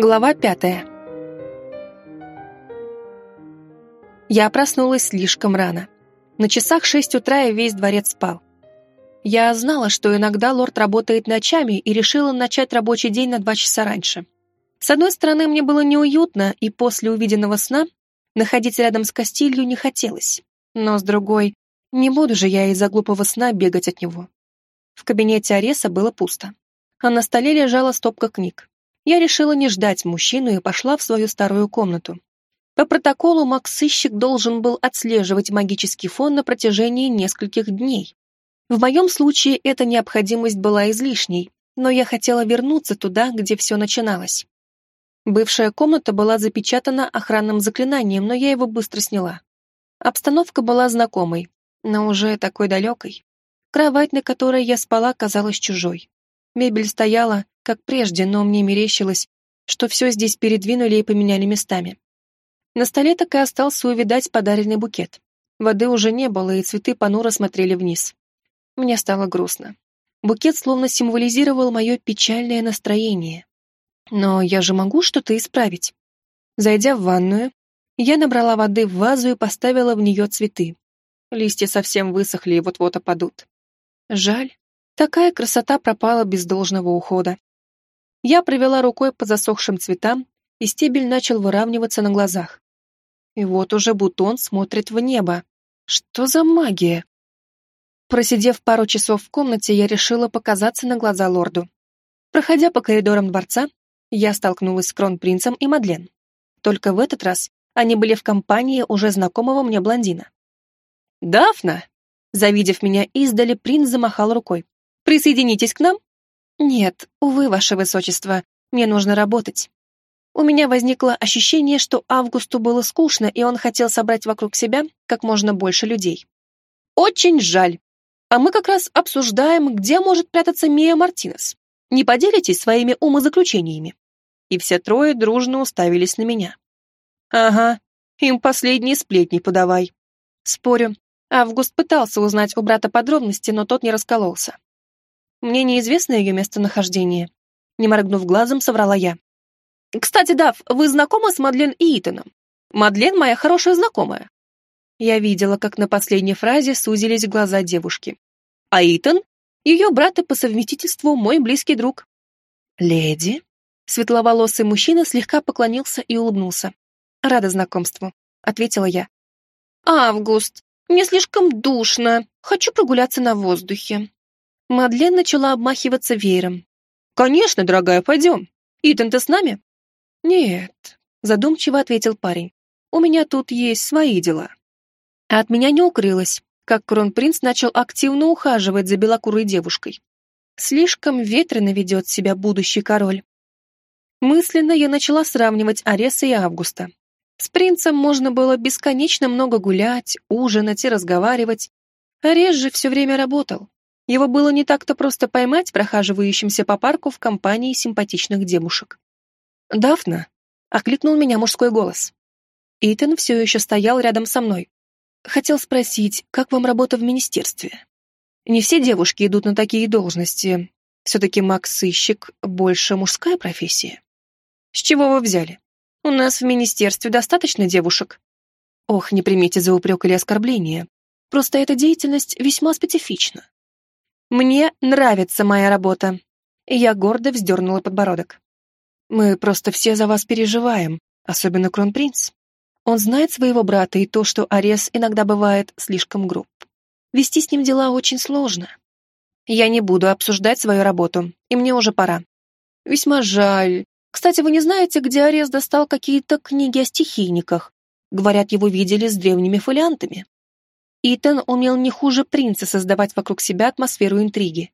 Глава пятая. Я проснулась слишком рано. На часах шесть утра и весь дворец спал. Я знала, что иногда лорд работает ночами и решила начать рабочий день на два часа раньше. С одной стороны, мне было неуютно, и после увиденного сна находиться рядом с Кастилью не хотелось. Но с другой, не буду же я из-за глупого сна бегать от него. В кабинете Ареса было пусто, а на столе лежала стопка книг. Я решила не ждать мужчину и пошла в свою старую комнату. По протоколу Макс-сыщик должен был отслеживать магический фон на протяжении нескольких дней. В моем случае эта необходимость была излишней, но я хотела вернуться туда, где все начиналось. Бывшая комната была запечатана охранным заклинанием, но я его быстро сняла. Обстановка была знакомой, но уже такой далекой. Кровать, на которой я спала, казалась чужой. Мебель стояла, как прежде, но мне мерещилось, что все здесь передвинули и поменяли местами. На столе так и остался увидать подаренный букет. Воды уже не было, и цветы понуро смотрели вниз. Мне стало грустно. Букет словно символизировал мое печальное настроение. Но я же могу что-то исправить. Зайдя в ванную, я набрала воды в вазу и поставила в нее цветы. Листья совсем высохли и вот-вот опадут. Жаль, такая красота пропала без должного ухода. Я провела рукой по засохшим цветам, и стебель начал выравниваться на глазах. И вот уже бутон смотрит в небо. Что за магия? Просидев пару часов в комнате, я решила показаться на глаза лорду. Проходя по коридорам дворца, я столкнулась с кронпринцем и Мадлен. Только в этот раз они были в компании уже знакомого мне блондина. «Дафна!» Завидев меня издали, принц замахал рукой. «Присоединитесь к нам?» «Нет, увы, ваше высочество, мне нужно работать». У меня возникло ощущение, что Августу было скучно, и он хотел собрать вокруг себя как можно больше людей. «Очень жаль. А мы как раз обсуждаем, где может прятаться Мия Мартинес. Не поделитесь своими умозаключениями?» И все трое дружно уставились на меня. «Ага, им последние сплетни подавай». Спорю, Август пытался узнать у брата подробности, но тот не раскололся. Мне неизвестно ее местонахождение. Не моргнув глазом, соврала я. «Кстати, Дав, вы знакомы с Мадлен и Итаном? Мадлен моя хорошая знакомая». Я видела, как на последней фразе сузились глаза девушки. А Итан — ее брат и по совместительству мой близкий друг. «Леди?» Светловолосый мужчина слегка поклонился и улыбнулся. «Рада знакомству», — ответила я. «Август, мне слишком душно. Хочу прогуляться на воздухе». Мадлен начала обмахиваться веером. «Конечно, дорогая, пойдем. Итан, ты с нами?» «Нет», — задумчиво ответил парень. «У меня тут есть свои дела». А от меня не укрылось, как кронпринц начал активно ухаживать за белокурой девушкой. Слишком ветрено ведет себя будущий король. Мысленно я начала сравнивать Ареса и Августа. С принцем можно было бесконечно много гулять, ужинать и разговаривать. Арес же все время работал. Его было не так-то просто поймать прохаживающимся по парку в компании симпатичных девушек. «Дафна!» — окликнул меня мужской голос. Итан все еще стоял рядом со мной. Хотел спросить, как вам работа в министерстве? Не все девушки идут на такие должности. Все-таки Макс-сыщик больше мужская профессия. С чего вы взяли? У нас в министерстве достаточно девушек. Ох, не примите за упрек или оскорбление. Просто эта деятельность весьма специфична. Мне нравится моя работа. я гордо вздернула подбородок. Мы просто все за вас переживаем, особенно кронпринц. Он знает своего брата и то, что Арес иногда бывает слишком груб. Вести с ним дела очень сложно. Я не буду обсуждать свою работу, и мне уже пора. Весьма жаль, кстати, вы не знаете, где Арес достал какие-то книги о стихийниках? Говорят, его видели с древними фолиантами. Итан умел не хуже принца создавать вокруг себя атмосферу интриги.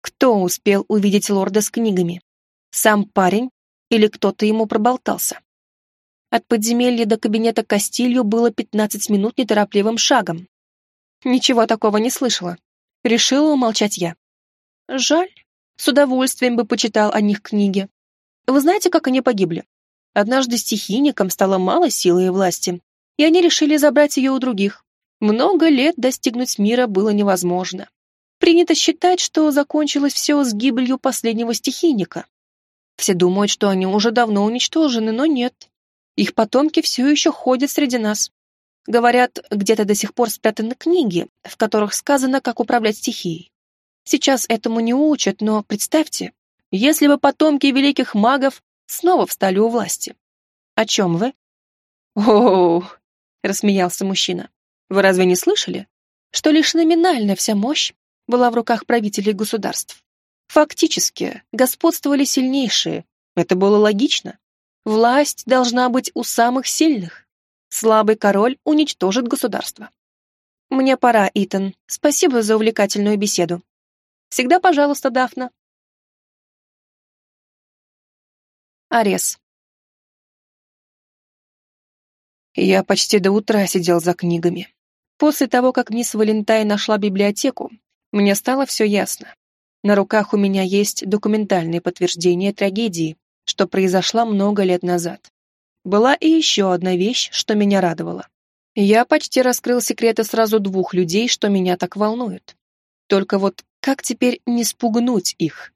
Кто успел увидеть лорда с книгами? Сам парень или кто-то ему проболтался? От подземелья до кабинета Кастилью было 15 минут неторопливым шагом. Ничего такого не слышала. Решила умолчать я. Жаль. С удовольствием бы почитал о них книги. Вы знаете, как они погибли? Однажды стихийникам стало мало силы и власти, и они решили забрать ее у других. Много лет достигнуть мира было невозможно. Принято считать, что закончилось все с гибелью последнего стихийника. Все думают, что они уже давно уничтожены, но нет. Их потомки все еще ходят среди нас. Говорят, где-то до сих пор спрятаны книги, в которых сказано, как управлять стихией. Сейчас этому не учат, но представьте, если бы потомки великих магов снова встали у власти. О чем вы? О, рассмеялся мужчина. Вы разве не слышали, что лишь номинально вся мощь была в руках правителей государств? Фактически, господствовали сильнейшие. Это было логично. Власть должна быть у самых сильных. Слабый король уничтожит государство. Мне пора, Итан. Спасибо за увлекательную беседу. Всегда пожалуйста, Дафна. Арес. Я почти до утра сидел за книгами. После того, как мисс Валентай нашла библиотеку, мне стало все ясно. На руках у меня есть документальное подтверждение трагедии, что произошла много лет назад. Была и еще одна вещь, что меня радовала. Я почти раскрыл секреты сразу двух людей, что меня так волнует. Только вот как теперь не спугнуть их?